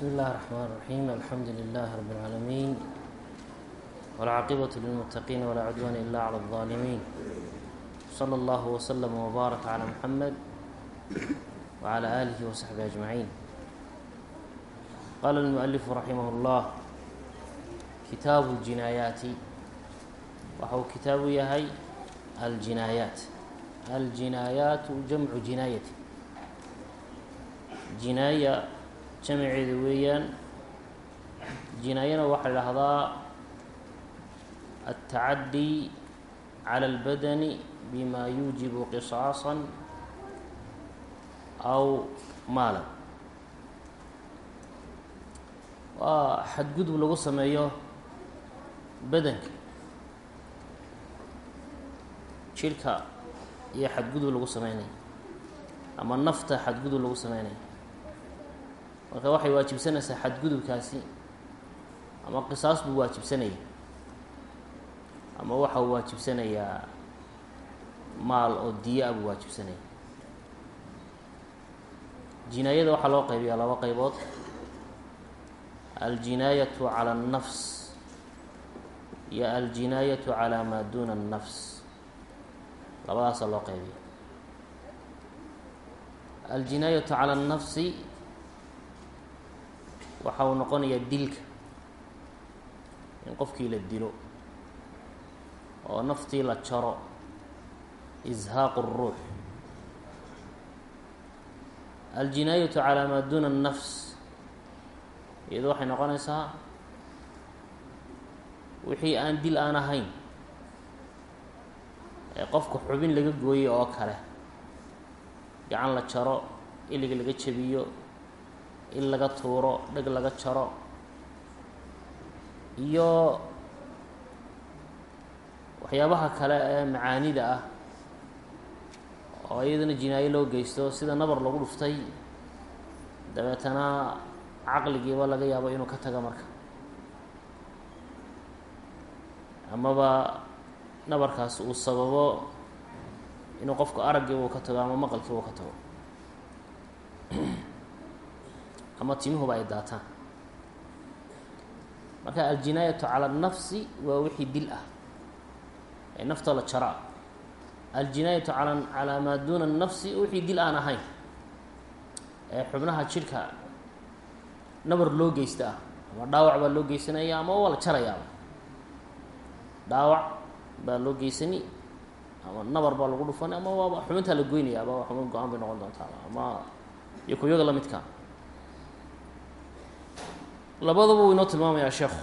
بsم الlh الرحمن الرحيم الحمd لله رب العاalمين والعاaqبة للمتقين ولا عدوان إلا على الظالمين صلى الله وسلم وbارك على محمد وعلى آله وصحبه أجمعين qال المؤلف رحimه الله kitaaب الجinاayaaت waxa uu kitaabu yahay aljinaayaat aljinaayaatu jamcu jinaayati jamiceeda weeyaan jinaayana waxaa la idhaahdaa altacaddi calى اlbadani bima yuujibu qisaasa aw maalan. Waa xadgudub lagu sameeyo badanka jirka iyo xadgudub lagu sameynaya ama nafta xadgudub lagu sameynaya marka waxay waajibsanaysaa xadgudubkaasi ama qisaas buu waajibsanaya ama waxau waajibsanayaa maal oo diya a buu waajibsanaya jinaayada waxaa loo qeybiyaa laba qaybood. Aljinaayatu cala annafs iyo aljinaayatu calaa maa duuna annafs labadaasaa loo qaybiya aljinaayatu cala annafsi waxa uu noqonayaa dilka in qofkii la dilo oo naftii la jaro ishaaqu الruux aljinaayatu calaa maa duna الnafs iyado waxay noqonaysaa wixii aan dil aan ahayn ee qofka xubin laga gooyey oo kale gacan la jaro ilig laga jabiyo il laga tuuro dheg laga jaro iyo waxyaabaha kale ee macaanida ah oo iyadana jinaayo loo geysto sida nabar lagu dhuftay dabeetana caqligiiba laga yaabo inuu ka tago marka. Amaba nabarkaas uu sababo inuu qofku araggiiba uu ka tago ama maqalkiiba uu ka tago ama timuhuba ay daataan. Marka aljinaayatu cala anafsi waa wixii dil ah ee nafta la jaraa. Aljinaayatu ala calaa maa duuna nafsi wixii dil aan ahayn ee xubnaha jirka nabar loo geysta ah ama dhaawac baa loo geysanaya ama waa la jarayaaba dhaawac baa loo geysani ama nabar baa lagu dhufani ama waaba xubintaa la goynayaaba xubin go'aan bay noqon doontaa ama iyo kuwyada lamidka labadaba wuu inoo tilmaamayaa sheekhu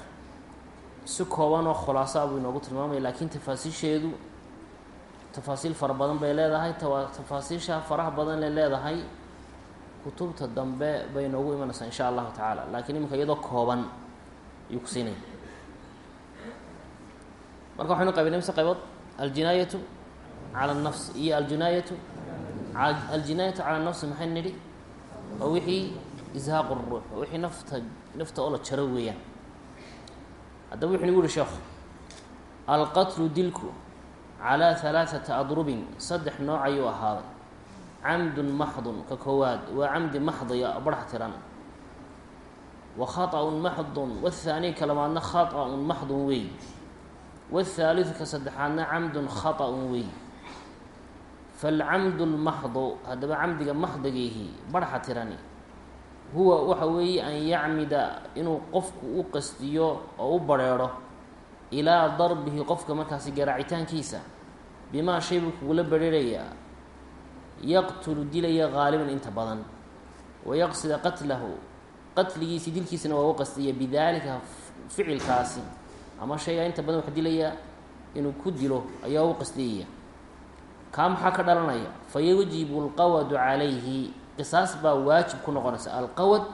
si kooban oo khulaaso buu inoogu tilmaamaya laakiin tafaasiisheedu tafaasiil fara badan bay leedahay tafaasiisha faraha badan ay leedahay kutubta dambe bay noogu imanaysaa in sha allahu tacaala. Laakiin iminka iyadoo kooban ayuu kusiinaya marka waxaynu qabi nimse qaybood? Aljinaayatu cala nafs iyo aljinaayatu aljinaayatu cala nafsi maxay nidhi? Waa wixii ishaaqu ruux wixii nafta nafta oo la jaro weeyaan haddaba wuxu nagu uhi sheekhu alqatlu dilku calaa halaaثata adrubin saddex nooc ayuu ahaaday camdun maxdun ka koowaad waa camdi maxdiya barx tiran wa khaطأun maxdun wاthaani kalamaadna khaطأun maxdun wey wاthaaliثu ka saddexaadna camdun khaطأun wey falcamdu اlmaxdu haddaba camdiga maxdigiihi barxa tirani huwa waxa weeye an yacmida inuu qofku u qastiyo oo u bareero ilaa darbihi qofka markaasi garaacitaankiisa bimaa shay buu kugula bareerayaa. Yaqtulu dilaya gaaliban inta badan. Wayaqsida qatlahu qatligiisi dilkiisana waa u qastiya bidaalika ficilkaasi. Ama shayga inta badan wax dilaya inuu ku dilo ayaa u qastiyaya kaa maxaa ka dhalanaya? Fayajibu alqawadu calayhi qisaas baa waajib ku noqonaysa alqawad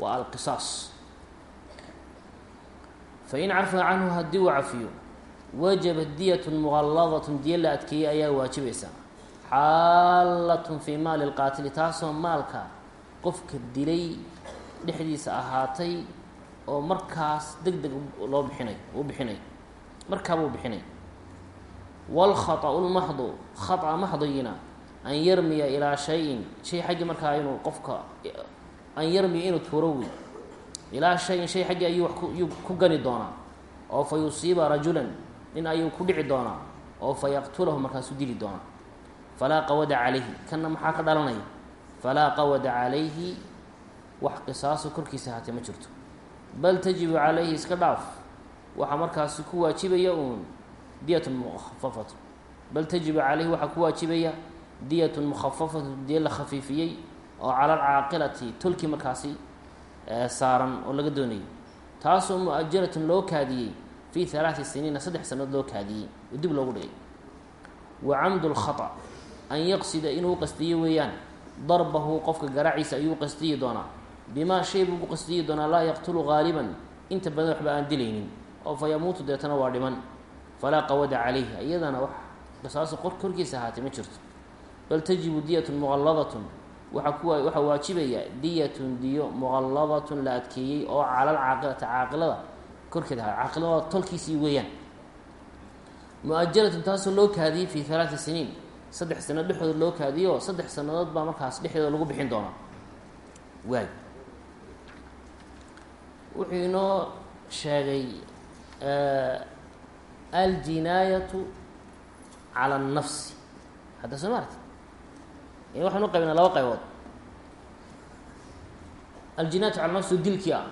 wa alqisaas. Fain carfa canhu haddii uu cafiyo wajabat diyat muqalladatun diya la adkeeyey ayaa waajibaysa xaalatun fii maali lqaatili taasoo maalka qofka dilay dhexdiisa ahaatay oo markaas deg deg loo bixinay u bixinay. Markaaba u bixinay. Waalkhaطau lmaxdu khaطa maxdiyina an yarmiya ilaa shayin. Shay xaggii markaa inuu qofka an yarmiya inuu tuuro wey ilaa shayin shay xaggii ayuu wax kuyuu ku gani doonaa. Oo fa yusiiba rajulan nin ayuu ku dhici doonaa. Oo fa yaqtulahu markaasuu dili doonaa. Falaa qawada calayhi kanna maxaa ka dhalanaya falaa qawada calayhi wax qisaaso korkiisa haatee ma jirto. Bal tajibu calayhi iska dhaaf waxaa markaasi ku waajibaya uun diyatun mukhafafatu bal tajibu calayhi waxaa ku waajibaya diyatun mukhafafatu diya la khafiifiyey oo cala alcaaqilati tolkii markaasi saaran oo laga doonayay taasoo mu'ajaratun loo kaadiyey fii halaati siniina saddex sanood loo kaadiyey oo dib loogu dhigay. Wa camdu lkhata an yaqsida inuu qastiyo weeyaan darbahu qofka garaaciisa ayuu qastiyi doonaa. Bimaa shay buu qastiyi doonaa laa yaqtulu gaaliban inta badan waxba aan dilaynin. Oo fa yamuutu deetana waa dhiman. Falaa qawada calayhi iyadana wax qisaaso qor korkiisa ahaatay ma jirto bal tajibu diyatun muqalladatun. Waxaa ku waxaa waajibaya diyatun diyo muqalladatun la adkeeyey oo cala alcaaqilati caaqilada korkeeda ahaa caaqilada tolkiisii weeyaan. Mu'ajalatun taasoo loo kaadiyey fii halaati siniin. Saddex sano dhexdooda loo kaadiyo saddex sanadood baa markaas dhexdooda lagu bixin doonaa. Waay. Wuxuu inoo sheegay aljinaayatu cala annafsi hadda soo maarti waxaan u qaybinaa laba qaybood. Aljinaayatu cala nafsi dilkii ah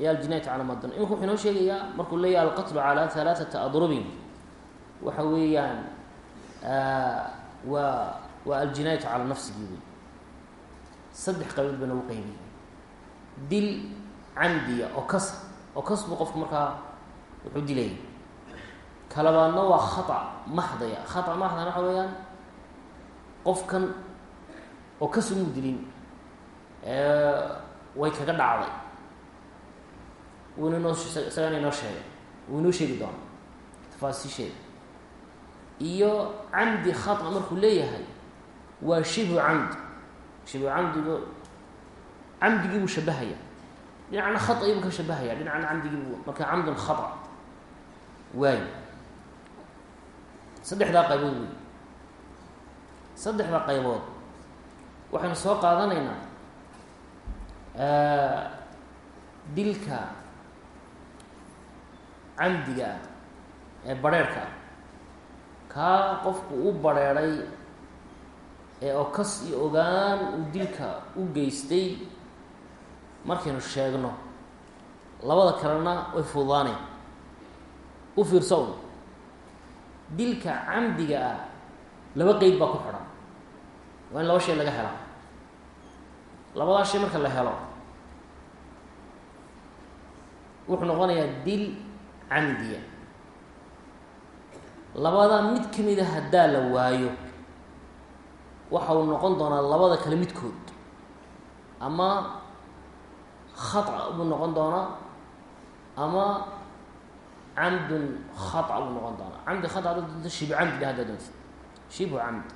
iyo aljinaayatu cala madon imika wuxuu inoo sheegayaa markuu leeyahay alqatlu calaa halaaثata adrubin. Waxa weeyaan waa waa aljinaayatu cala nafsigii wey saddex qaybood ba nagu qaybiyey. Dil camdiya oo kas oo kas buu markaa wuxuu dilayay kalabaadna waa khata maxdaya. Khata maxdana waxa weeyaan qofkan oo ka sugu dilin way kaga dhacday. Wna noo isagana inoo sheegay. Wuu inoo sheegi doona tafaasiisheeda iyo camdi khata markuu leeyahay waa shibhu camd. Shibhu camdigu camdigii buu shabahaya dhinacna khaطagii buu ka shabahaya dhinacna camdigii buu marka camdun khaطa waay saddexdaa qaybood wey saddexdaa qaybood waxaynu soo qaadanaynaa dilka camdiga ah ee barheerhka ah kaa qofku u barheeray ee oo kas iyo ogaan uu dilka u geystay markaynu sheegno labada kalena way fududaaneen u fiirso dilka camdiga ah laba qeyd baa ku xidhan. Waa in laba shay laga helaa labadaa shay marka la helo wuxuu noqonayaa dil camdiya labadaa mid ka mid a haddaa la waayo waxa uu noqon doonaa labada kale midkood. Ama khata buu noqon doonaa ama camdun khata buu noqon doonaa. Camdi khata haddaad doonto shibu camdi dheh haddaad doontid. Shibhu camdi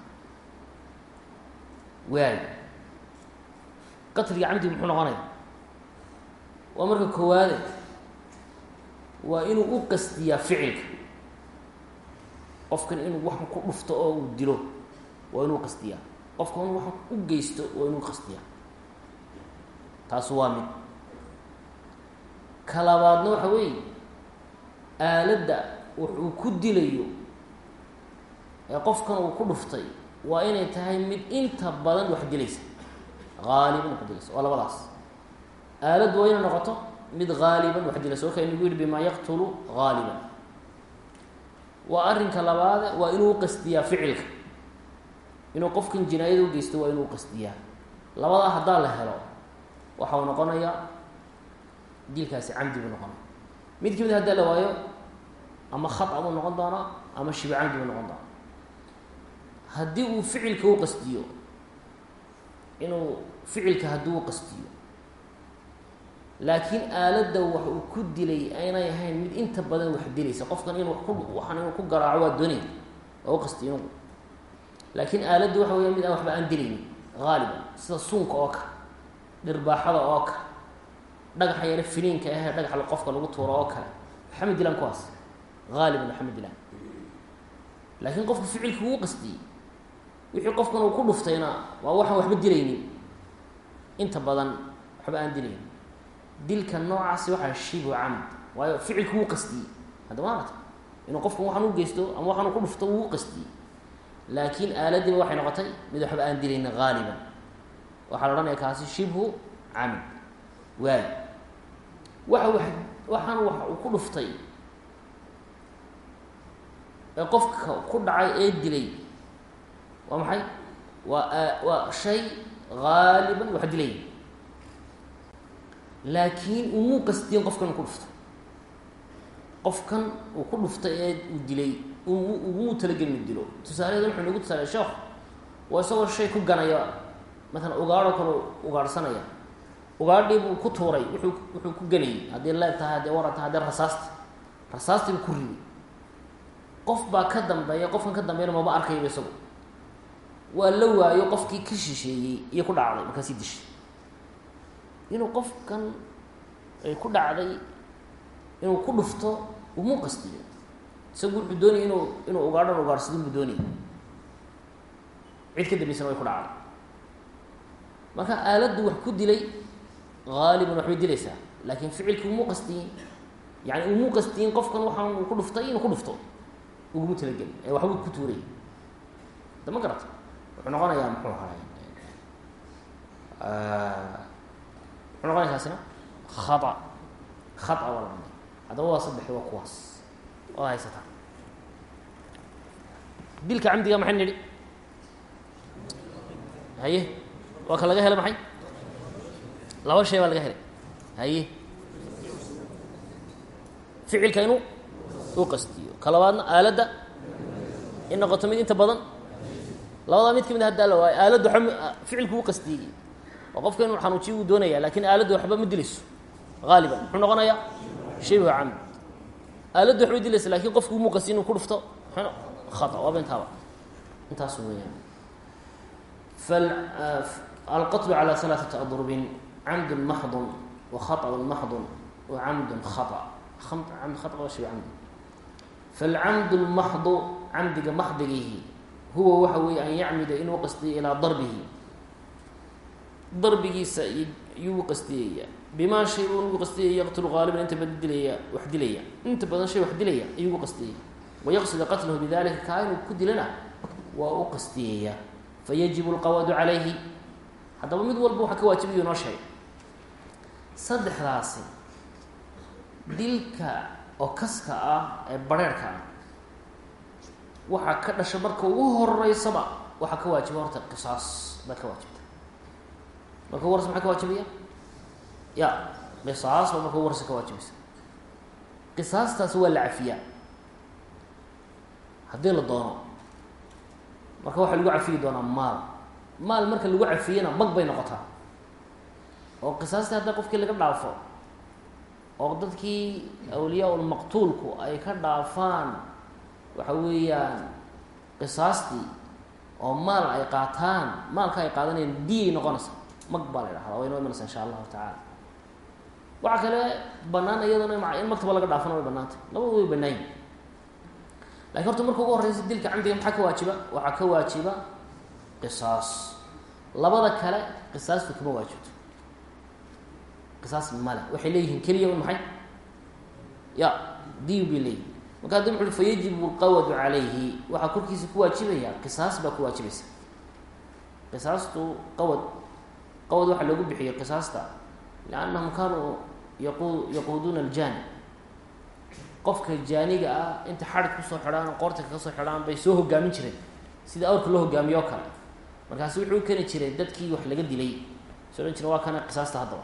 waay qatliga camdi muxuu noqonaya. Waa marka koowaade waa inuu u qastiyaa ficilka. Qofkan inuu wax ku dhufto oo uu dilo waa inuu qastiyaa qofka inuu wax u geysto waa inuu qastiyaa taas waa mid. Ka labaadna waxa weeye aaladda wuxuu ku dilayo ee qofkan uu ku dhuftay waa inay tahay mid inta badan wax dilaysa haaliban wax dilaysa waa labadaas aaladdu waa inay noqoto mid haaliban wax dilaysa o ka inagu yihi bimaa yaqtulu haaliban waa arrinka labaade waa inuu qasdiyaa ficilka inuu qofkan jinaayada u geysto waa inuu qasdiyaa labadaa haddaa la helo waxa uu noqonayaa dilkaasi camdi buu noqonaya mid ka mid haddaa la waayo ama khata buu noqon doonaa ama shibu camdi buu noqon doonaa haddii uu ficilka u inuu ficilka haddii u qasdiyo laakiin aaladda wax uu ku dilay aynay ahayn mid inta badan wax dilaysa. Qofkan inuu ku waxaan inuu ku garaaco waa doonaya waa u laakiin aaladdu waxa weya mid aan waxba aan dilaynin haaliban sida suunka oo kale dhirbaaxada oo kale dhagaxa yare finiinka ahee dhagaxa qofka lagu tuuro oo kale. Waxama dilaan kuwaas haaliban waxama dilaan laakiin qofku ficilkii wuu qasdiyey wixii qofkan uu ku dhuftayna waa waxaan waxba dilaynin. Inta badan waxba aan dilaynin. Dilka noocaasi waxaa shibu camd waayo ficilku wuu qastiyey hadda maarata inuu qofkan waxaan u geysto ama waxaan ku dhufto wuu qastiyey laakiin aaladiiba waxay noqotay mid waxba aan dilayn haaliban waxaa la odhanaya kaasi shibhu camd waay waxa wa waxaan wax uu ku dhuftay ee qofka ku dhacay ee dilay waa maxay? Waa waa shay haaliban wax dilay laakiin umuu qasdiyen qofkan uu ku dhufto qofkan uu ku dhuftay ee uu dilay um ugumuu talagelin inu dilo. Tusaalaheeda wuxuu nagu tusaale sheekh waa isagoo shay ku ganaya maalan ugaadho kale ugaadhsanaya. Ugaadhii buu ku tuuray wuxuu wuxuu ku ganayay haddii leeb tahay haddii waran tahay haddii rasaasta rasaastii buu ku riday. Qof baa ka dambeeya qofkan ka dambeeyana maba arkayba isagu waa la waayo qofkii ka shisheeyey iyo ku dhacday markaasii dishay inuu qofkan ay ku dhacday inuu ku dhufto umuu qastiyo. Isagu wuxuu doonaya inuu inuu ugaadhan ugaadhsadin buu doonaya cid ka dambeysana way ku dhacday. Marka aaladdu wax ku dilay haaliban waxbay dilaysaa. Laakiin ficilki umuu qastiyin yani umuu qastiyin qofkan waxaan ku dhuftay inuu ku dhufto uguma talagelin. Ee waxbuu ku tuuray. Da ma garata wuxuu noqonayaa muxuu ahay muxuu noqonaya kaasina khata. Khata waa la dhanay waa saddexi waa kuwaas waad haysataa dilka camdiga maxay nidhi? Haye waa ka laga helay maxay? Laba shay baa laga helay. Haye. Ficilka inuu u qastiyo. Ka aaladda. In noqoto mid inta badan labadaa mid ka mid haddaa la waayo aaladdu waba ficilku u qastiyey oo qofka inuu xanuujiyo uu doonaya lakin aaladdu waxba ma dilayso haaliban muxuu noqonayaa shibhu camd aaladdu waxbay dilaysa lakin qofku umuu qastiy inuu ku dhufto khata waaba intaaba intaas weeyaan alqatlu calى ثalaaثaةi adrubin camd maxd وkhaطأ maxd وcamd khaطأ amd khaطأ waa shib camdi falcamd اlmaxdu camdiga maxdigihi huwa waxa weeye an yacmida inuu qastiyo ilaa darbihi. Darbigiisa yuu qastiyaya. Bimaa shay uu qastiyaya yaqtulu gaaliban inta badan dilaya wax dilaya. Inta badan shay wax dilaya ayuu qastiyaya wayaqsida qatlahu bidalika kaa inuu ku dilana waa u qastiyaya. Fayajibu اlqawaadu calayhi. Haddaba mid walba waxa ka waajibayu noo sheegay. Saddexdaasi dilka oo kaska ah ee bareerhka ah waxaa ka dhasha marka ugu horeysaba waxaa ka waajiba horta qisaas baa ka waajibta. Marka ugu maxaa ka waajibaya? Ya qisaas baa marka ugu ka waajibaysa. Qisaastaasi waa la cafiyaa. Haddii la doono. Marka waxaa lagu cafiyi doonaa maal. Maal marka lagu cafiyana mag bay noqotaa. Oo qisaastii hadda qofkii laga dhaafo oo dadkii awliyaa ulmaqtuulku ay ka dhaafaan waxa weeyaan qisaastii oo maal ay qaataan maalka ay qaadanayaan diyay noqonaysa. Mag baa la dhahdaa way noo imanaysa insha allahu tacaala. Waxaa kale banaan iyadana in maktaba laga dhaafana way banaantay labadu way banaayin laakiin horta marka ugu horeysa dilka camdiga maxaa ka waajiba? Waxaa ka waajiba qisaas. Labada kale qisaastu kama waajibto. Qisaas male. Waxay leeyihiin keliya un maxay? Ya diyu bay leeyihiin marka haddi muxu ui fayajibu lqawadu calayhi waxaa korkiisa ku waajibaya qisaas baa ku waajibaysa. Qisaastu qawad qawad waxaa loogu bixiyey qisaasta liannahum kaanuu yaqu yaquuduuna aljani qofka jaaniga ah inta xarig ku soo xidhaan qoorta kaga soo xidhaan bay soo hogaamin jireen. Sida awrka loo hogaamiyo o kale. Markaasi wuxuu u keni jiray dadkii wax laga dilay. So odhan jire waa kana qisaasta haddaba.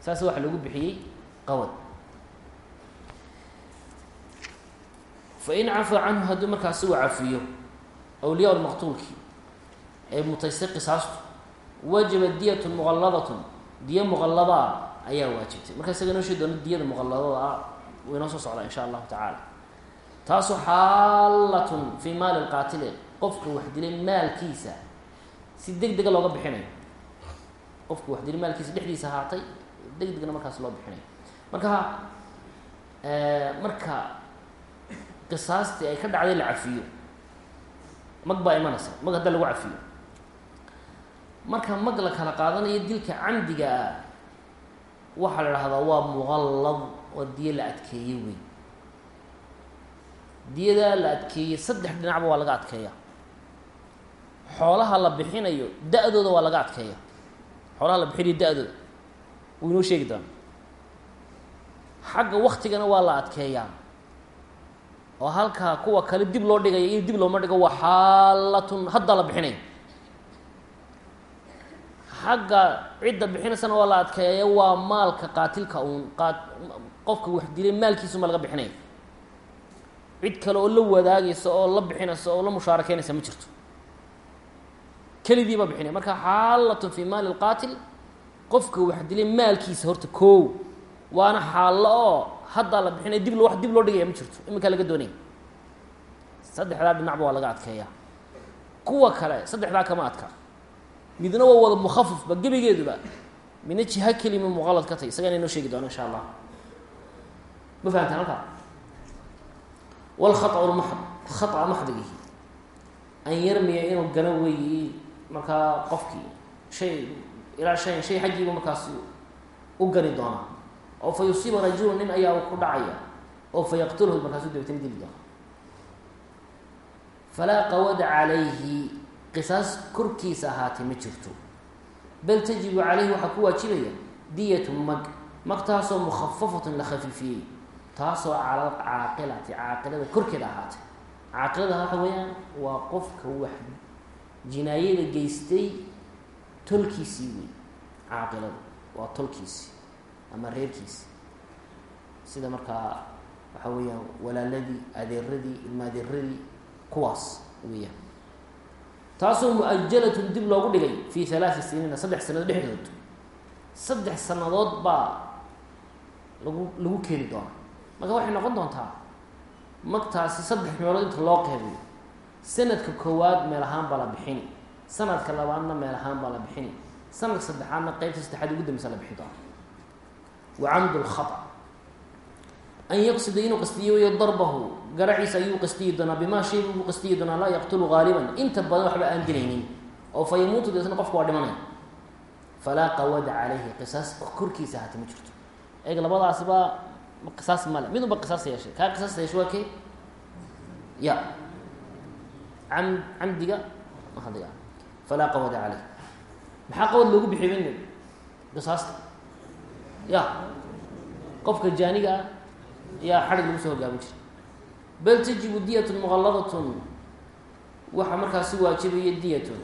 Saas waxaa loogu bixiyey qawad fain cafaa canhu hadduu markaasi uu cafiyo awliyaa lmaqtuulki ee mutaystay qisaastu wajaba diyatun muqalladatun diya muqalladaa ayaa waajibtay marka isaga inoo sheegi doono diyada muqalladada ah wuu inoo soo socdaa insha allahu tacaala taasoo xaalatun fii maali lqaatili qofka wax dilay maalkiisa si deg dega looga bixinayo qofka wax dilay maalkiisa dhexdiisa ahaatay deg degna markaas loo bixinayo marka marka qisaastii ay ka dhacday la cafiyo. Mag baa imanaysa mag hadda lagu cafiyo. Marka mag la kala qaadanayo dilka camdiga ah waxaa la idhahdaa waa muqallad oo diyo la adkeeyey wey diyadaa la adkeeyey saddex dhinacba waa laga adkeeya xoolaha la bixinayo da-dooda waa laga adkeeya xoolaha la bixinayo da-dooda wuu inoo sheegi doona xagga waktigana waa la adkeeyaa oo halkaa kuwa kale dib loo dhigaya in dib looma dhigo waa xaalatun haddaa la bixinaya xagga cidda bixinaysana waa la adkeeya waa maalka qaatilka uun qaat qofka wax dilay maalkiisuma laga bixinaya cid kale oo la wadaagaysa oo la bixinaysa oo la mushaarakeynaysa ma jirto. Keligii baa marka xaalatun fi maali lqaatil qofka wax dilay maalkiisa horta koow waana xaallo oo hadda la bixinay dib wax dib loo dhigaya ma jirto. Iminkaa laga doonaya saddexdaa dhinacba waa laga adkeeyaa. Kuwa kale saddexdaa kama adka. Midna waa wada mukhafifba gebigeeduba mina jiha kelima muqalad ka tahy isagana inoo sheegi doono insha allah. Ma fahamteen halkaa? Walkhaطcu lmaxd khaطca an yarmiya inuu gano weeyi markaa qofkii. Shay ilaa shay shay xaggiiba markaas u gani doona oo fa yusiiba rajulu nin ayaa ku dhacaya oo fa yaqtulhu markaasu dabeetana dili doona falaa qawada calayhi qisaas korkiisa ahaatay ma jirto. Bal tajibu calayhi waxaa ku waajibaya diyatu mag magtaasoo mukhafafatun la khafiifiyey taasoo cala caaqilati caaqilada korkeeda ahaatay caaqilada waxa weeyaan waa qofka wax jinaayada geystay tolkiisii wey caaqiladu waa tolkiisii ama reerkiisi sida markaa waxa weeyaan walaaladii adeeradii ilma adeeradii kuwaas weeyaan taasoo mu'ajalatun dib loogu dhigay fi halaati siniina saddex sanadood dhexdood. Saddex sannadood baa lagu lagu keeni doonaa. Marka waxay noqon doontaa magtaasi saddex meelood inta loo qeybiyo. Sanadka koowaad meel ahaan baa la bixini. Sanadka labaadna meel ahaan baa la bixini. Sanadka saddexaadna qeybta saddexaad ugu dambeysa la bixi doona wa camdu lkhata an yaqsida inuu qastiyo weyo darbahu garaciisa ayuu qastiyi doonaa bimaa shay buu qastiyi doonaa laa yaqtulu gaaliban inta badan waxba aan dilaynin oo fa yamuutu deetna qofka waa dhimanaya falaa qawada calayhi qisaas korkiisa hata ma jirto eeg labadaasiba qisaas male mid unba qisaas yeeshay kaa qisaas yeeshay waa kee ya am camdiga mahadiga falaa qawada caleyh qawad loogu bixiy qisaasta ya qofka jaaniga ah yaa xadhig lagu soo hogaamin jiray. Bal tajibu diyatun muqalladatun waxaa markaasi waajibaya diyatun.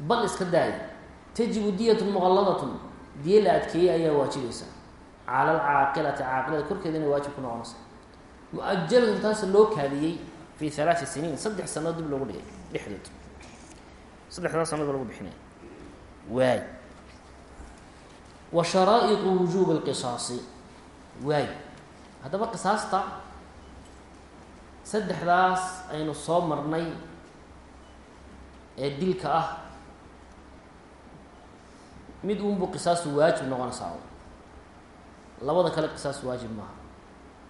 Bal iska daaya tajibu diyatun muqalladatun diye la adkeeyey ayaa waajibaysa cala alcaaqilati caaqilada korkeeda inay waajib ku noqonaysa. Mu'ajalatun taas loo kaadiyey fi halaati siniin saddex sanood dib loogu dhigay dhexdood saddexdaa sanood ba lagu bixinaya waay wa sharaa'iqu wujuubi lqisaasi waay haddaba qisaasta saddexdaas aynu soo marnay ee dilka ah. Mid unbu qisaasu waajib noqonaysaa labada kale qisaas waajib maaha.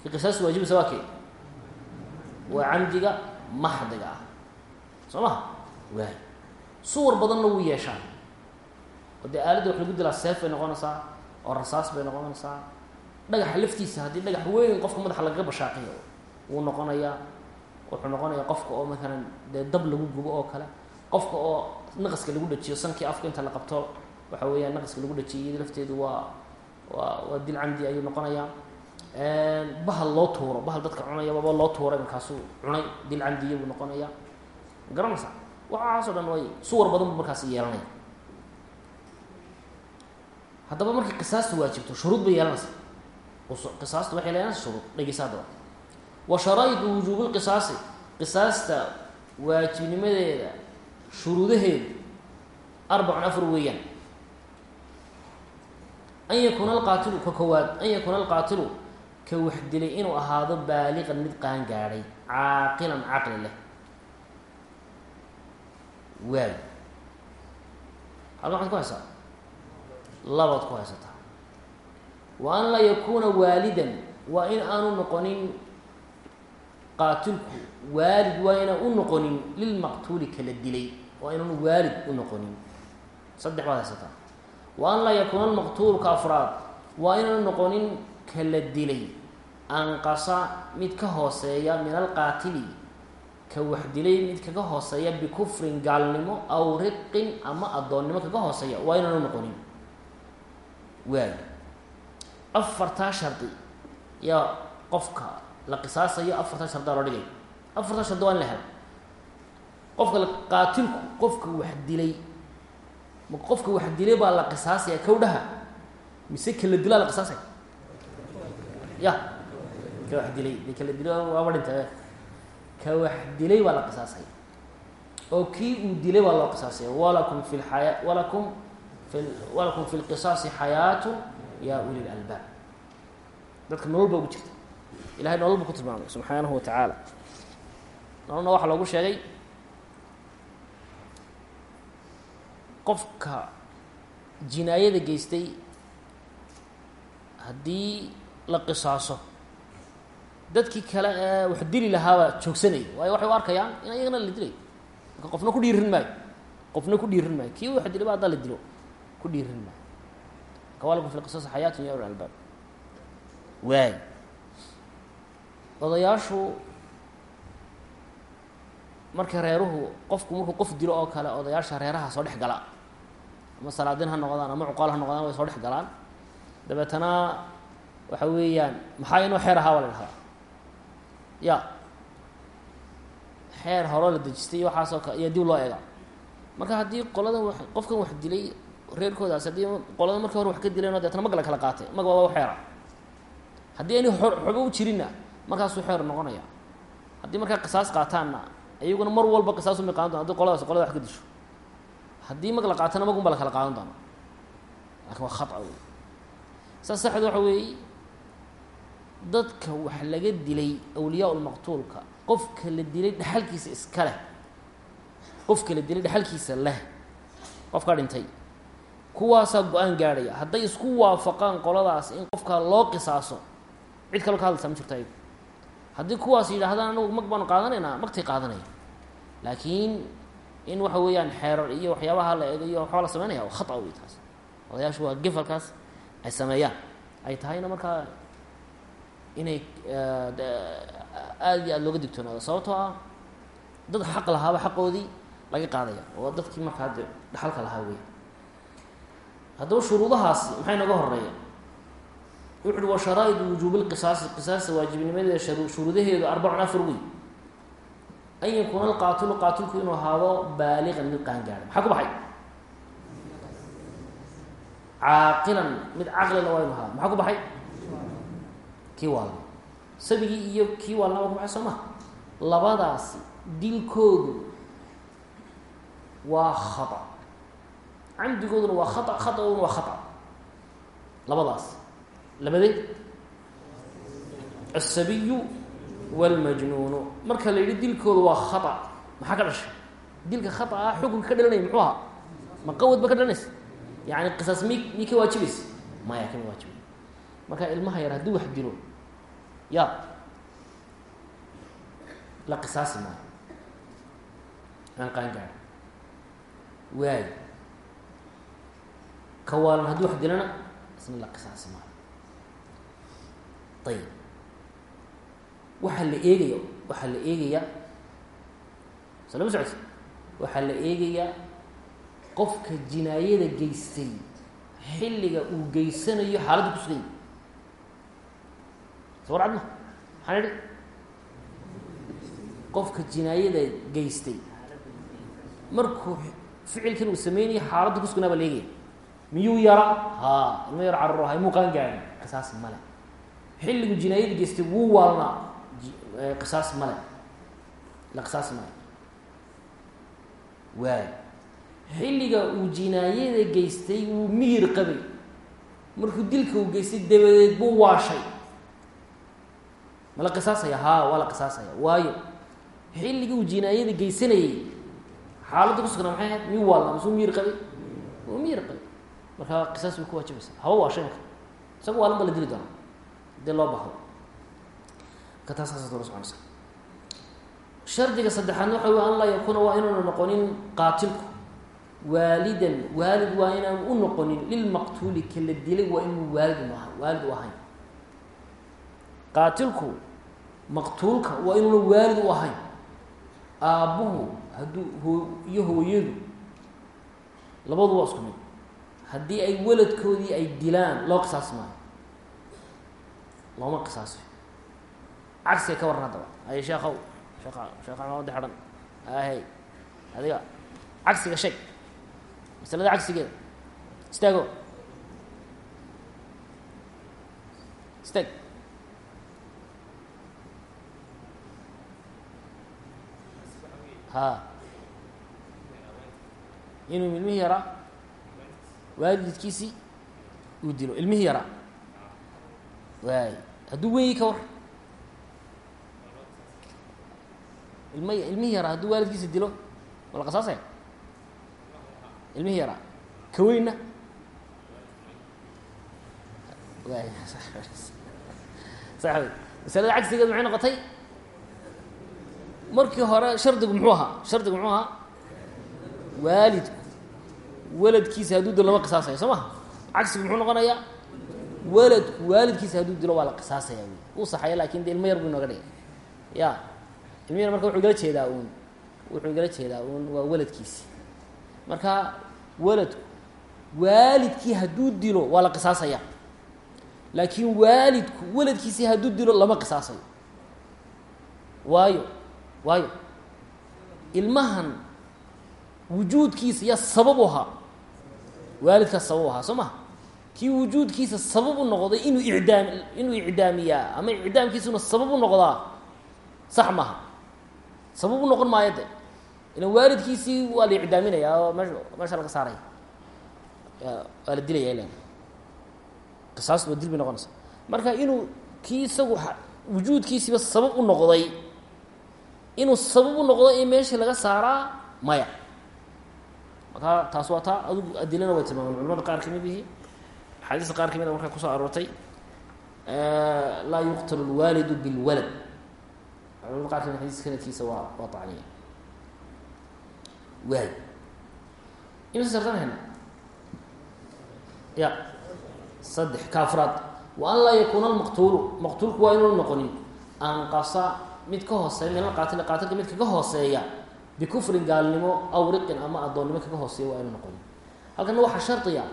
Ki qisaas waajibaysa waa kee? Waa camdiga maxdiga ah. Soo maha waay suwar badanna wuu yeeshaa oo dee aaladda wax lagu dilaa seef bay noqonaysaa oo rasaas bay noqonaysaa. Dhagaxa laftiisa haddii dhagax weyn qofka madaxa lagaga bashaaqiyo wuu noqonayaa wuxuu noqonayaa qofka oo maalan dee dab lagu gubo oo kale qofka oo naqaska lagu dhajiyo sankii afka inta la qabto waxa weeyaan naqaska lagu dhajiyo iyado lafteedu waa waa waa dil camdi ayuu noqonayaa bahal loo tuuro bahal dadka cunaya baba loo tuuray markaasuu cunay dil camdiya buu noqonayaa garanaysa waxaasoo dhan way suwar badan buu markaas yeelanaya haddaba markay qisaastu waajibto shuruud bay yeelanaysa. Qisaastu waxay leedahay shuruud dhegeysa haddaba wa sharaa'idu wujuubi lqisaasi qisaasta waajibnimadeeda shuruudaheedu arbacun afar weeyaan. An yakuuna alqaatilu ka koowaad an yakuuna alqaatilu ka wax dilay inuu ahaado baaliqan mid qaan gaadhay caaqilan caqli leh. Waay halka waxaad ku haysaa labaad ku haysataa wa an laa yakuuna waalidan waa in aanu noqonin qaatilku waalid waa inaan u noqonin lilmaqtuuli kala dilay waa inaanu waalid u noqonin. Saddex baad haysataa wa an laa yakuuna almaqtuuluka afraad waa inaanu noqonin kala dilay anqasa mid ka hooseeya min alqaatili ka wax dilay mid kaga hooseeya bikufrin gaalnimo aw riqin ama addoonnimo kaga hooseeya waa inaanu noqonin waay afartaa shardi yaa qofka la qisaasayo afartaa shardaa loo dhigay afartaa shardi waa in la helo qofka qaatilku qofka wax dilay ma qofka wax dilay baa la qisaasaya kawdhaha? Mise kala dilaa la qisaasaya? Ya ka wax dilay de kala dilay waaba dhinta ka wax dilay baa la qisaasaya. Oo kii uu dilay baa loo qisaasaya. Walakum fi lxaya walakum walakum fi lqisaasi xayaatu ya uli lalbaab dadka nolol baa ugu jirta. Ilahay nolol buu ku tilmaamay subxaanahu watacaala nololna waxaa loogu sheegay qofka jinaayada geystay haddii la qisaaso dadkii kale ee wax dili lahaabaa joogsanaya waayo waxay u arkayaan in iyagana la dilay. Marka qofna ku dhiirin maayo. Qofna ku dhiirin maayo. Kii wax dilay ba haddaa la dilo ku dhiirin maayo marka walakum fi lqisaasi xayaatun ya uli albaab. Waay. Odayaashu marka reeruhu qofku markuu qof dilo oo kale odayaasha reeraha soo dhex gala. Ama salaadin ha noqdaan ama cuqaal ha noqdaan way soo dhex galaan. Dabeetana waxa weeyaan maxaa inoo xeer ahaa baa la dhahdaa ya. Xeer horoo la dejistay iyo waxaasoo kale ayaa dib loo eega marka haddii qoladan wa qofkan wax dilay reerkoodaas haddii qolada markii hore wax ka dileen oo deetana mag la kala qaatay. Mag xeera haddii ayna xoba u jirinna markaasuu xeer noqonaya. Haddii markaa qisaas qaataanna iyaguna mar walba qisaasu may qaadan doona haddii qoladaas qolada wax ka disho. Haddii mag la qaatana magun ba la kala qaadan doona. Lakin waa khata wey saas saxed waxa weeye dadka wax laga dilay awliyaa lmaqtuulka qofka la dilay dhexalkiisa iska leh qofka la dilay dhexalkiisa leh qofkaa dhintay kuwaasaa go'aan gaadhaya. Hadday isku waafaqaan qoladaas in qofkaa loo qisaaso cid kaloo ka hadlaysaa ma jirto ayagu haddii kuwaas yidhaahdaan anagu mag baanu qaadanaynaa magtay qaadanaya laakiin in waxa weeyaan xeerar iyo waxyaabaha la eego iyo waxbaa la sameynaya waa khata wey taas. Odayaashu waa gefalkaas ay sameeyaan. Ay tahayna markaa inay aada iyo aada looga digtoonaado sababtoo ah dad xaq lahaaba xaqoodii laga qaadaya oo dadkii markaa de dhaxalka lahaa wey haddaba shuruudahaasi maxay naga horreeya wuxu uhi wa sharaa'idu wujuubi lqisaasi qisaasta waajibnimadeeda shuruudaheedu arbacun afar wey an yakuuna alqaatilu qaatilku inuu ahaado baaliqan mid qaangaadha maxaa ku baxay? Caaqilan mid caqlina waa inu ahaado. Maxaa ku baxay? Kii sabigii iyo kii waalna waa ku baxay soo maha labadaasi dilkoodu waa khata camdigooduna waa khata khatagooduna waa khata labadaas labadee aلsabiyu wاlmajnuunu marka la yidhi dilkooda waa khata maxaa ka dhashay dilka khata ah xukunka ka dhalanaya muxuu ahaa ma qawad ba ka dhalanaysa yani qisaas mi mi ka waajibaysa maya kama waajibay marka ilmaha yar haddii wax dilo ya la qisaasi maayo aan qaangaar waay kawaalan haddii wax dilana isna la qisaasi maayo ayib waxaa la eegaya waxaa la eegayaa soo lama socota waxaa la eegayaa qofka jinaayada geystay xilliga uu geysanayo xaaladda ku suganya soo war cadma maxaan idhi qofka jinaayada geystay markuu ficilkan uu sameynayo xaaladda ku sugnaa baa la eegaya miyuu yara? Haa ilma yar cararo hay muu qaan gaarin qisaas male xilligu jinaayada geystay wuu waalnaa. Qisaas male la qisaas male waay xilliga uu jinaayada geystay wuu miyir qabay. Markuu dilka uu geystay dabadeed buu waashay. Ma la qisaasaya? Haa waa la qisaasaya. Waayo xilligii uu jinaayada geysanayay. Xaaladda ku sugnaa maxay ahayd? Miyuu waalnaa? Masuu miyir qabay? Wuu miyir qabay marka qisaas way ku waajibaysaa haba waashay marka. Isaga waalan ba la dili doonaa haddii loo bahdo marka taas saasad ula soconaysa. Shardiga saddexaadna waxa wey an laa yakuuna waa inuuna noqonin qaatilku. Waalidan waalid waa inaan u noqonin lilmaqtuuli ka la dilay waa inuu waalid maaha waalid u ahayn qaatilku maqtuulka waa inuuna waalid u ahayn aabbuhu hadduu iyo hooyadu labadu waa isku mid haddii ay waladkoodii ay dilaan loo qisaas maayo looma qisaasayo cagsiga ka warran haddaba ay sheekow sheeka sheeka mawadi xadhan ahay adiga cagsiga sheeg masalada cagsigeeda istaago istaag. Ha. Inuu ilmihii yaraa waalidkiisii uu dilo ilmihii yaraa waay. Hadduu weyi ka war ilm ilmihii yaraa hadduu waalidkiisa dilo ma la qasaasaya ilmihii yaraa ka weynna? Waay. Sax wey masalada cagsigeed maxay noqotay? Markii hore shardigu muxuu ahaa? Shardigu muxuu ahaa? Waalidku waladkiisa hadduu dilo lama qisaasayo soo maha cagsigu muxuu noqonayaa? Waladku waalidkiisa hadduu dilo waa la qisaasaya uu saxaya laakiin de ilmo yar buu inooga dhigay. Ya ilmo yar marka wuxuu igala jeedaa uun. Wuxuu igala jeedaa uun waa waladkiisi marka waladku waalidkii hadduu dilo waa la qisaasaya laakiin waalidku waladkiisii hadduu dilo lama qisaasayo. Waayo waayo. Ilmahan wujuudkiisa u ahaa waalidkaas sabab ahaa soo maha? Kii wujuudkiisa sabab u noqday inuu icdaam inuu icdaamiyaa ama icdaamkiisuna sabab u noqdaa sax maha. Sabab u noqon maayo de ilan waalidkiisii waa la icdaaminayaa oo meesha meesha laga saaraya waa la dilaya ilan qisaas waa dil bay noqonaysa. Marka inuu kii isagu wujuudkiisiiba sabab u noqday inuu sabab u noqdo in meeshii laga saaraa maya markaa taas waa taa. Adugu adilana way tilmaamen culamada qaar ka mid ihi axaadiista qaar ka mid a markaa ku soo aroortay laa yuqtalu lwaalidu bilwalad. Culamada qaar ka mid xadiis sanadkiisa waa waa tacniya waay. Imase sartan hayna ya. Saddex ka afraad wa an laa yakuuna almaqtuulu. Maqtuulku waa inuuna noqonin anqasa mid ka hooseeya min alqaatil qaatilka kaga hooseeya bikufrin gaalnimo aw riqin ama addoonnimo kaga hooseeya waa inu noqonin halkana waxaa shardiga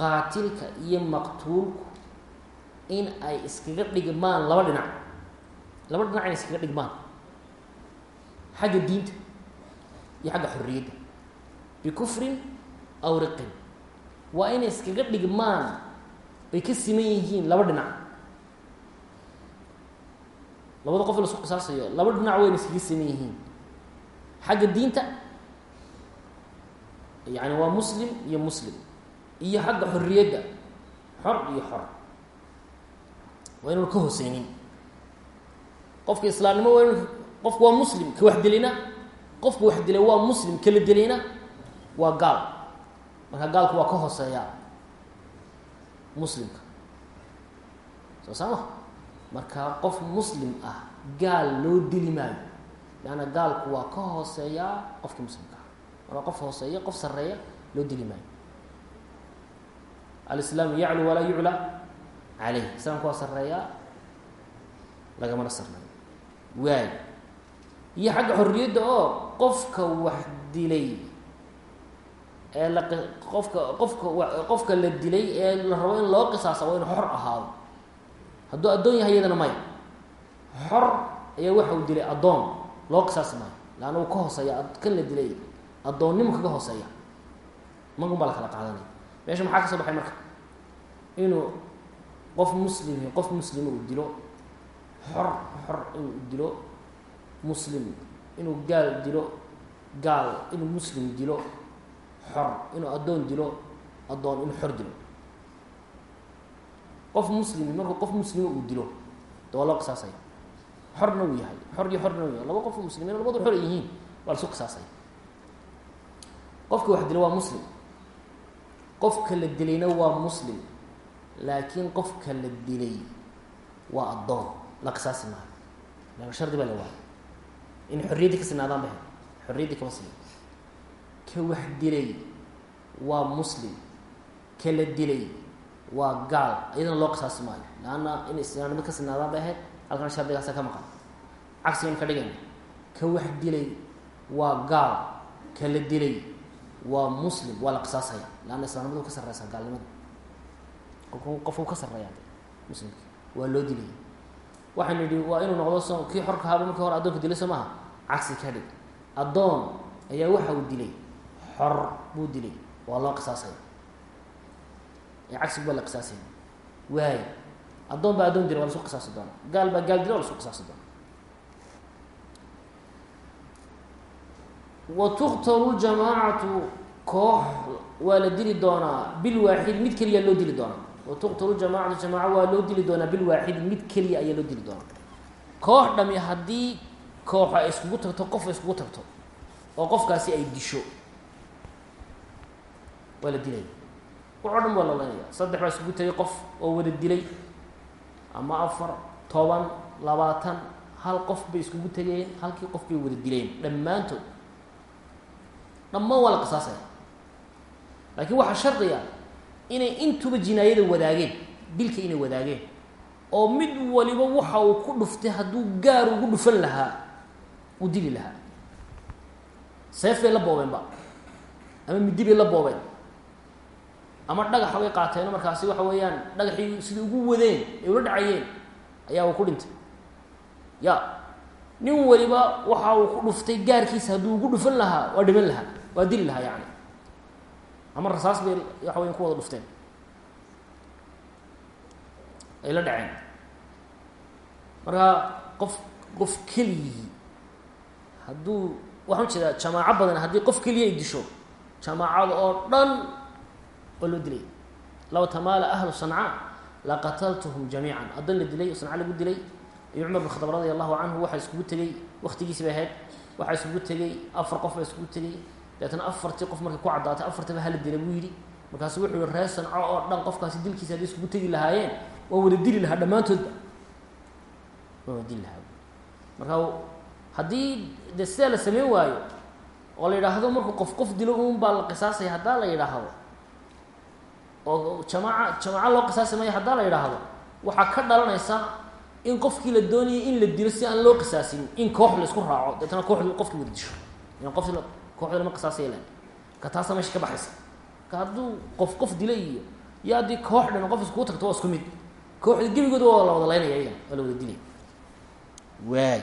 qaatilka iyo maqtuulku in ay iskaga dhigmaan laba dhinac laba dhinac inay iskaga dhigmaan xagga diinta iyo xagga xorriyadda bikufrin aw riqin waa inay iskaga dhigmaan bay ka siman yihiin laba dhinac labada qof la isku qisaasayo laba dhinac wayna iskaga siman yihiin. Xagga diinta yani waa muslim iyo muslim iyo xagga xorriyadda xor iyo xor. Waa inuuna ka hooseynin qofka islaamnimo waa inu qofku waa muslim ka wax dilayna qofka wax dilay waa muslim kala dilayna waa gaal. Marka gaalku waa ka hooseeyaa muslimka. Soo saama marka qof muslim ah gaal loo dili maayo. Leanna gaalku waa ka hooseeyaa qofka muslimka ah. Marka qof hooseeya qof sarreeya loo dili maayo. Alislaamu yaclu walaa yucla caleyh islaamku waa sarreeyaa lagamana sarreeyo. Waay iyo xagga xorriyadda oo qofka wax dilay ee la qofka qofka qofka la dilay ee la rabo in loo qisaasa waa inu xor ahaado hadduu addoon yahay iyadana maya xor ayaa waxa uu dilay addoon. Loo qisaasi maayo. Laanna uu ka hooseeya kan la dilay addoonnimo kaga hooseeya. Magun baa la kala qaadanaya meesha maxaa ka soo baxay marka? Inuu qof muslimi qof muslima uu dilo. Xor xor inuu dilo. Muslim inuu gaal dilo. Gaal inuu muslim dilo. Xor inuu addoon dilo. Addoon inuu xor dilo qof muslimi markuu qof muslima uu dilo de waa loo qisaasaya xorna uu yahay xor iyo xorna uu yahay. Laba qof muslimiin labadu xor yihiin waa la isu qisaasaya qofka wax dilo waa muslim. Qofka la dilayna waa muslim laakiin qofka la dilay waa addoon. La qisaasi maayo lan shardi baa la waaya in xorriyaddii ka sinaadaan ba xorriyaddii kama sina ka wax dilay waa muslim. Kala dilay waa gaal. Iyadana loo qisaasi maayo. Laanna in islaamnimad ka sinaadaan bay ahayd halkan shardigaasa ka maqan. Cagsigan ka dhigayna ka wax dilay waa gaal. Kala dilay waa muslim. Waa la qisaasaya. Laanna islaamnimadu ka sarreysaa gaalnimada qofku ka sarreeya muslimki waa loo dilaya waxaynu idhi waa inuu noqdo so kii xorka haaba markii hore addoonka dilay soo maaha? Cagsi ka dhig. Addoon ayaa waxa uu dilay. Xor buu dilay. Waa loo qisaasaya ee la waay addoon baa addoon dilay waa qisaasi doona gaal baa gaal doona wa tuqtalu jamaacatu koox waa la dili doonaa bilwaaxid mid keliya loo dili doonaa. Wa waa loo dili doonaa bilwaaxid mid keliya ayaa loo dili doonaa. Koox dhami haddii koox iskugu tagto qof iskugu tagto oo qofkaasi ay disho waa la dilaya waxoo dhan waa la leynaya saddex baa iskugu tegay qof oo wada dilay ama afar toban labaatan hal qof bay iskugu tegeen halkii qof bay wada dileen. Dhammaantood dhammaan waa la qisaasaya. Laakiin waxaa shardiga inay intuba jinaayada wadaageen dilka inay wadaageen oo mid waliba waxa uu ku dhuftay hadduu gaar ugu dhufan lahaa uu dili lahaa. Seef bay la boobeenba. Ama midi bay la boobeen ama dhagaxa bay qaateeno markaasi waxa weeyaan dhagaxii sidai ugu wadeen ay ula dhacayeen ayaa uu ku dhintay. Ya nin waliba waxa uu ku dhuftay gaarkiisa hadduu ugu dhufan lahaa waa dhiman lahaa waa dili lahaa yani ama rasaas bay waxa weyan ku wada dhufteen. Ay la dhaceen. Marka qof qof keligii hadduu waxaan u jeedaa jamaaco badan haddii qof keliya ay disho jamaacada oo dhan loo dilay. Law tamaala ahlu sanca laqataltuhum jamiican. Addan la dilay oo sanca lagu dilay. Iyo cumar bin khadaab radia allahu canhu waxaa iskugu tegey waktigiisi bay ahayd waxaa iskugu tegey afar qof baa iskugu tegey deetna afartii qof markay ku caddaatay afartiba hala dila buu yidhi. Markaasu wuxuu yihi reer sanco oo dhan qofkaasi dilkiisa hadday iskugu tegi lahaayeen waa wada dili lahaa dhammaantoodba. Waa wada dili lahaa. Marka haddii de sidaa la sameyn waayo oo la yidhaahdo markuu qof qof dilo un baa la qisaasaya haddaa la yidhaahdo oo jamaaca jamaaco loo qisaasi maayo haddaa la yidhaahdo waxaa ka dhalanaysa in qofkii la doonayay in la dilo si aan loo qisaasin in koox la isku raaco deetna kooxdu qofkii wada disho. Qof kooxda lama qisaasaya lan ka taasa meesha ka baxaysa. Ka hadduu qof qof dila iyo iyo haddii koox dhan qof iskugu tagto waa isku mid. Kooxda gebigooda waa la wada laynaya iyagan waa la wada dilaya waay.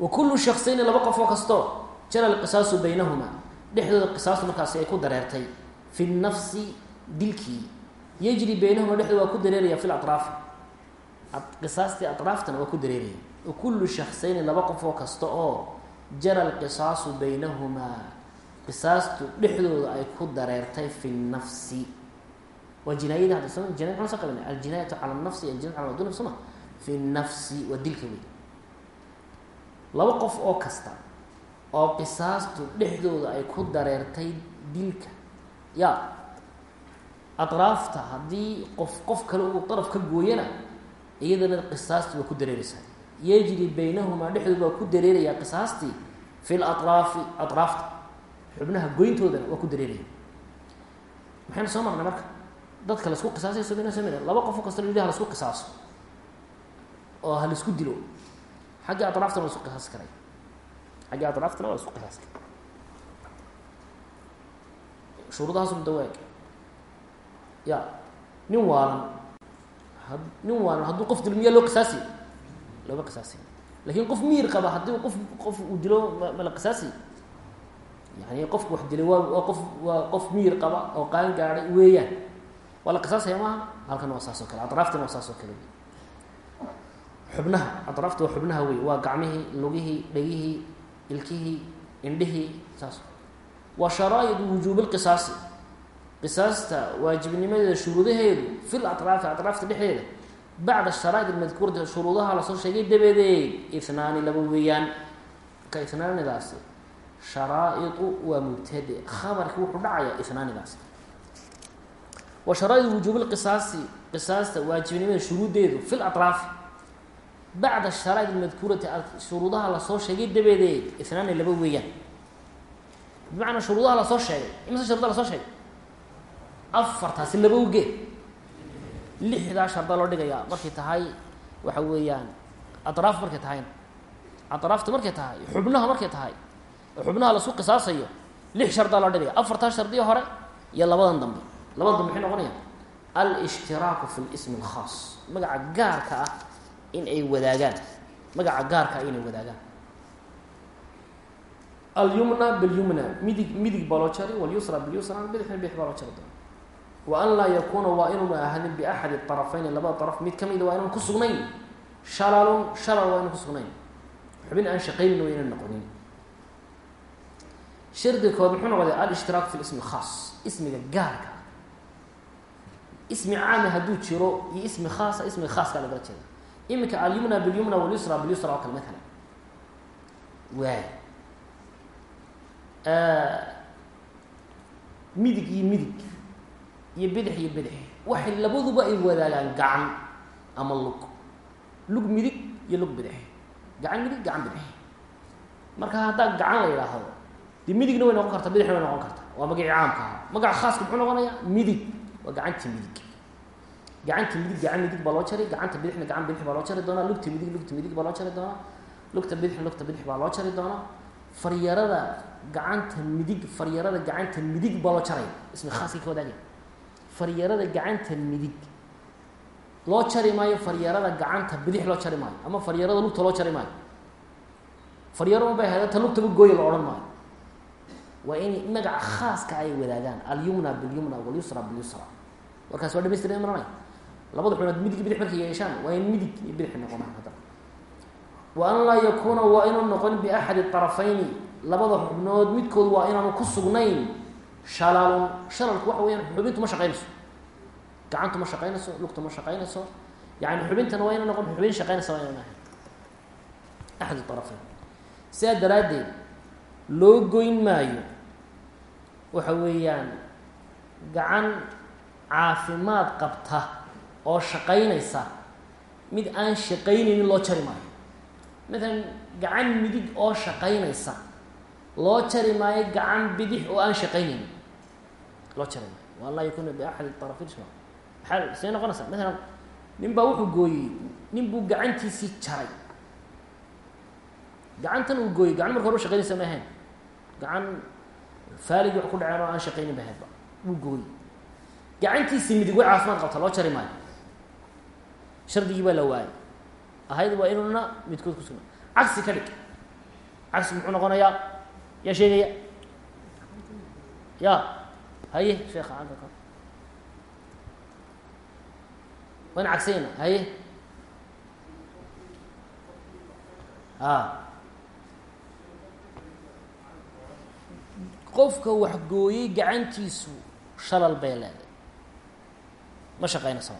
Wa kullu shaksayni laba qof oo kastoo jara alqisaasu baynahuma. Dhexdooda qisaastu markaasi ay ku dareertay fi nafsi dilkii yajri baynahuma dhexdooda waa ku dareeraya fi latraafi qisaastii atraaftana waa ku dareeraya. Wa kullu shaksayni laba qof oo kasta oo jara alqisaasu baynahumaa qisaastu dhexdooda ay ku dareertay fi nafsi. Waa jinaayada hadda soo jinaya maxaan soo qabana aljinaayatu cala nafsi aljinayatu cala madun soma waa dilka laba qof oo kasta oo qisaastu dhexdooda ay ku dareertay dilka ya atraafta haddii qof qof kale uu daraf ka gooyana iyadana qisaastu waa ku dareereysaa yajri baynahumaa dhexdooda waa ku dareerayaa qisaastii fi latraafi atraafta. Xubnaha goyntoodana waa ku dareeraya. Maxaynu soo marnay marka dadka la isku qisaasay so mina sameyna laba qofo kasta la ha qisaaso oo ha la isku dilo xagga atraaftana waa la isku karay. Xagga atraaftana waa la isku karay shuruudahaas dawaag ya nin waalan nin waalan hadduu qof dilo miyaa loo qisaasi? Looga qisaasay laakiin qof miyir qaba haddii qof qof uu dilo ma ma la qisaasay yani qofku wax dilay waa qof waa qof miyir qaba oo qaan gaadhay weeyaan. Waa la qisaasaya maaha? Halkana waa saas oo kale atraaftana waa saas oo kale. Xubnaha atraafta waa xubnaha wey waa gacmihii lugihii dhegihii ilkihii indhihii saas wa sharaaid wujuubi lqisaasi qisaasta waajibnimadeeda shuruudaheedu fi latraafi atraafta dhexdeeda bacda sharaaid almadkuurati shuruudaha la soo sheegay dabadeed inaani laba weeyaan. Marka inaanidaasi sharaa'idu waa mubtade khabarki wuxuu dhacayaa inaanidaasi wa sharaaid wujuubi lqisaasi qisaasta waajibnimada shuruuddeedu fi latraafi bacda sharaaid almadkuurati shuruudaha la soo sheegay dabadeed inaani laba weeyaan bimacnaa shuruudaha la soo sheegay imise sharuudaha la soo sheegay afartaasi laba uge lixdaa sharda loo dhigayaa markay tahay waxa weeyaan atraaf markay tahayna atraafta markay tahay xubnaha markay tahay oo xubnaha lasku qisaasayo lix shardaa loo dhigaya afartaa shardiya hore iyo labadan dambe labada dambe maxay noqonayaan alishtiraaku fi lismi alkhaas magaca gaarka ah in ay wadaagaan magaca gaarka ah inay wadaagaan alyumna bilyumna. Midig midig baa loo jari walyusra bilyusra bidixna bidix baa loo jari doona wa an laa yakuuna waa inuuna ahadin biaxadi طarafayni labada daraf mid ka mida waa inaan ku sugnayn. Shalalun shalal waa inaan ku sugnayn. Xubin aan shaqaynin waa noqonin. Shardigood muxuu noqday alishtiraaku fi lismi alkhaas ismiga gaarka. Ismi caami hadduu jiro iyo ismi khaasa ismiga khaaska lagala jeeda iminka alyumna bilyumna walyusra bilyusra oo kale maalan waay midig iyo midig iyo bidix iyo bidix. Waxay labaduba ay wadaagaan gacan ama lug. Lug midig iyo lug bidix. Gacan midig gacan bidix. Marka haddaa gacan la yidhaahdo dee midigna way noqon karta bidixna way noqon karta waa magacii caamka ahaa magaca khaaska muxuu noqonayaa? Midig. Waa gacanti midig. Gacanta midig gacan midig baa loo jari gacanta bidixna gacan bidix baa loo jari doonaa lugta midig lugta midig baa loo jari doonaa lugta bidixna lugta bidix baa loo jari doonaa faryarada gacanta midig faryarada gacanta midig baa loo jaraya ismi khaaskii ka wadaagaya faryarada gacanta midig loo jari maayo faryarada gacanta bidix loo jari maayo ama faryarada lugta loo jari maayo. Faryaro unbay ahayda ta lugtaba gooya la odhan maayo. Waa in magaca khaaska ay wadaagaan alyumna bilyumna walyusra bilyusra. Warkaas waa dhamaystirna maranay labada xubnood midig bidix markay yeeshaan waa in midig iyo bidix noqonaan haddana wa an laa yakuuna waa inuu noqon biaxadi طarafayni labada xubnood midkood waa inaanu ku sugnayn. Shalalun shalalku waxa weyaan xubintu ma shaqaynayso. Gacantu ma shaqaynayso lugtu ma shaqaynayso. Yani xubintana waa ina noqon xubin shaqaynaysa waa inaan ahay. Axad طarafayn sidaa daraaddeed loo goyn maayo waxa weeyaan gacan caafimaad qabta oo shaqaynaysa mid aan shaqaynaynin loo jari maayo maalan gacan midig oo shaqaynaysa. Loo jari maayo gacan bidix oo aan shaqaynaynin loo jari maayo. Waan laa yakuna biaxadi طarafayn sma maxaa see noqonaysaa? Maalan nin baa wuxuu gooyey. Nin buu gacantiisii jaray. Gacantan uu gooyey. Gacan marka hore shaqaynaysa ma ahayn gacan faaligi wax ku dhaceen oo aan shaqaynin ba ahaydba wuu gooyey. Gacantiisii midig way caafimaad qabta loo jari maayo. Shardigii baa la waayay ahayd waa inuuna midkood ku sugna cagsi ka dhig cagsi muxuu noqonayaa yaa sheegaya ya haye sheekha agga ka waan cagsayna haye a qofka wax gooyey gacantiisu shalal bay leeday ma shaqaynaysa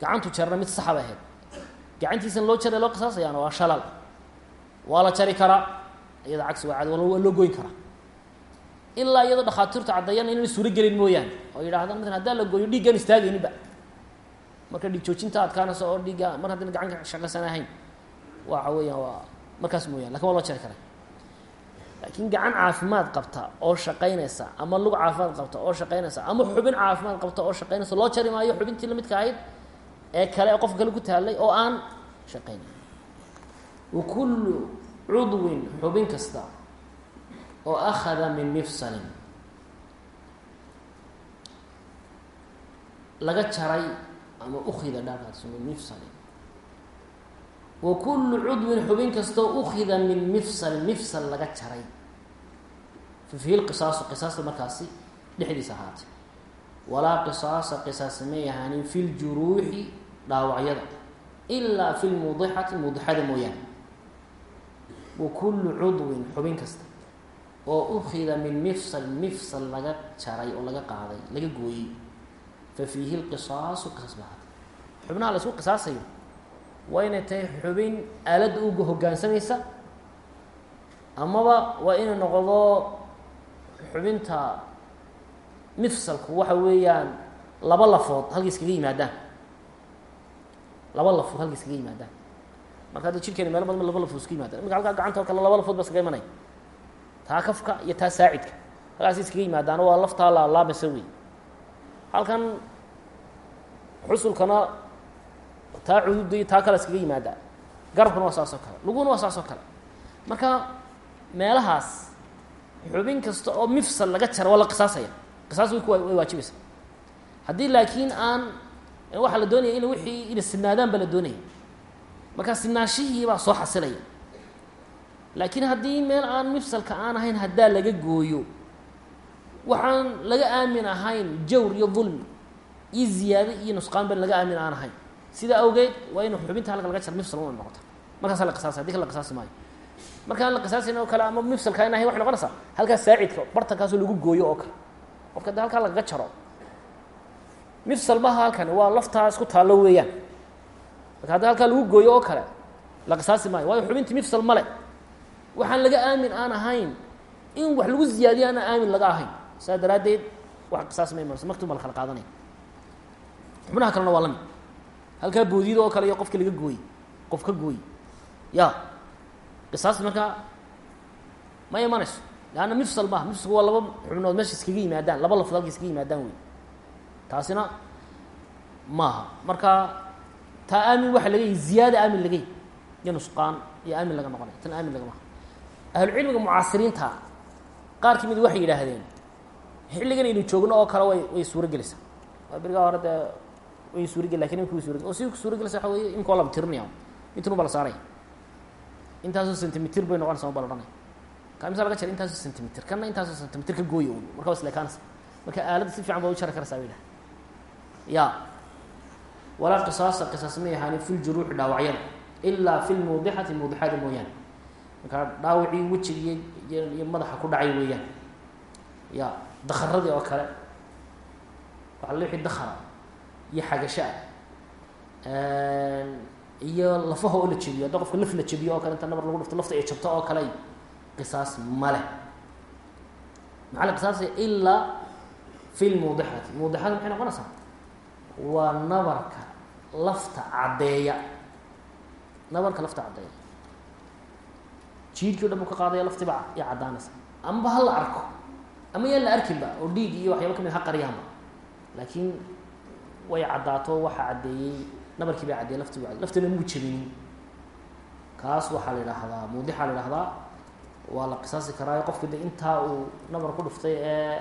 gacantu jarna mid saxa bay ahayd gacantiisana loo jaray loo qisaasayaana waa shalal. Waa la jari karaa iyada cagsi waa cad waa loo goyn karaa ilaa iyadoo dhakhaatiirtu caddeeyana inayna suuro gelin mooyaane oo yidhahdaan maala haddaan la gooyo dhiiggaan istaagayninba marka dhiig joojinta adkaanaysa oo dhiigga mar haddayna gacanka shaqaysan ahayn waxa weeyaan waa markaas mooyane laakiin waa loo jari karaa laakiin gacan caafimaad qabta oo shaqaynaysa ama lug caafimaad qabta oo shaqaynaysa ama xubin caafimaad qabta oo shaqaynaysa loo jari maayo xubintii lamidka ahayd ee kale qofka kale ku taallay oo aan shaqaynayn wa kullu cudwin xubin kasta oo akhada min mifsalin. Laga jaray ama ukhida dhaarkaas min mifsalin. Wa kullu cudwin xubin kastoo ukhida min mifsalin. Mifsal laga jaray. Fihi lqisaasu qisaasta markaasi dhexdiisa ahaatay. Walaa qisaasa qisaasa may fi ljuruuxi dhaawacyada ilaa fi lmudixati mudixada mooyaane. Wa kullu cudwin xubin kasta oo ukhida min mifsal mifsal laga jaray oo laga qaaday laga gooyey. Fa fiihi lqisaasu qisaas baa ahaatay xubnaha la isku qisaasayo waa inay tahay xubin aaladda uga hoggaansamaysa amaba waa inay noqdo xubinta mifsalku waxa weeyaan laba lafood halka iskaga yimaadaan laba lafood halka iskaga yimaadaan. Marka hadda jirkeena meelo badan laba lafood iska yimaadaan. Imika halkaa gacanta kale laba lafood ba iskaga imanaya. Taa kafka iyo taa saacidka. Halkaas iskaga yimaadaana waa laftaa laalaabasa wey halkan xusulkana taa cududa iyo taa kale iskaga yimaadaa garabkuna waa saas oo kale. Luguna waa saas oo kale. Marka meelahaas xubin kasta oo mifsal laga jara waa la qisaasaya. Qisaas way ku way waajibaysa haddii laakiin aan waxaa la doonaya in wixii ina sinaadaan baa la doonaya. Marka sinaashihii baa soo xasilaya. Laakiin haddii meel aan mifsalka aan ahayn haddaa laga gooyo waxaan laga aamin ahayn jawr iyo dulmi iyo ziyaado iyo nusqaan ban laga aamin aan ahayn. Sidaa awgeed waa inu xubinta halka laga jaro mifsal una noqota markaasaa la qisaasay hadi kale la qisaasi maayo. Markaan la qisaasayn oo kale ama mifsalka in ahayn waxay noqonaysaa halkaas saacidka bartankaasoo lagu gooyo oo kale. Qofka haddi halkaa lagaga jaro mifsal maha halkani waa laftaa isku taallo weeyaan. Marka haddi halkaa lagu gooyo oo kale la qisaasi maayo waayo xubintii mifsal male waxaan laga aamin aan ahayn in wax lagu ziyaadiyo aan aamin laga ahayn. Saa daraaddeed wax qisaas ma imanayso maktuub baa la kala qaadanaya xubnaha kalena waa la halkaa boodiyada oo kale iyo qofka laga gooyey qof ka gooyey. Ya qisaas markaa ma imanayso. Leanna mifsal maaha mifsalku waa laba xubnood meesha iskaga yimaadaan laba lafod halka iskaga yimaadaan wey taasina maaha. Marka taa aamin waxa laga ziyaada aamin laga iyo nusqaan iyo aamin laga noqonaya tan aamin lagamaha ahlucilmiga mucaasiriinta qaar ka mid waxay yidhaahdeen xilligan aynu joogno oo kale way way suuro waa berigaa hore dee way suuragel laakiin imika way oo si suura gelaysa waxa weye imika waa la tirinaya intanu ba intaasoo centimitr bay noqonaysa ba la odhanaya ka imisa laga jara intaasoo centimitr kana intaasoo centimitr ka gooya marka waa isleekaanaysa marka aaladda si fiican baa u jari karaysaa bay dhaha ya. Walaa qisaasa qisaas may ahaanin fi ljuruuxi dhaawacyada ilaa fi lmuudixati muudixada mooyaane. Marka dhaawacii wejiga iyo iyo madaxa ku dhacay weeyaan. Ya dakaradii oo kale. Waxa wixii dakara iyo xagasho ah iyo lafaha oo la jebiyo hadda qofka laf la jebiyo oo kale inta nabar lagu dhufto lafta ay jabto oo kale qisaas male maxaa la qisaasaya ilaa fi lmuudixati muudixada maxay noqonaysaa waa nabarka lafta caddeeya. Nabarka lafta caddeeya. Jiidkii o dhan buu ka qaadaya laftiba ya caddaanaysa. Amaba ha la arko ama yaan la arkinba oo dhiig iyo waxyaaba ka mid ha qaryaanba laakiin way caddaato waxaa caddeeyey nabarkii baa caddeeyey lafti bu cadey laftina muu jabinin kaas waxaa la yidhaahdaa muudixaa la yidhahdaa waa la qisaasi karaayo qofki de intaa uu nabar ku dhuftay ee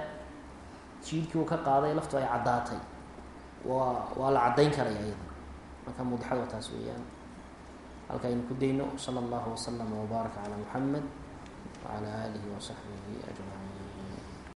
jiidkii uu ka qaaday laftu ay caddaatay waa waa la caddayn karaya iyada marka muudixada waa taas weeyaan halka aynu ku dayno salى اllahu waslama wbaaraka calى muxamed wعalى alihi wasaxbihi ajmaciin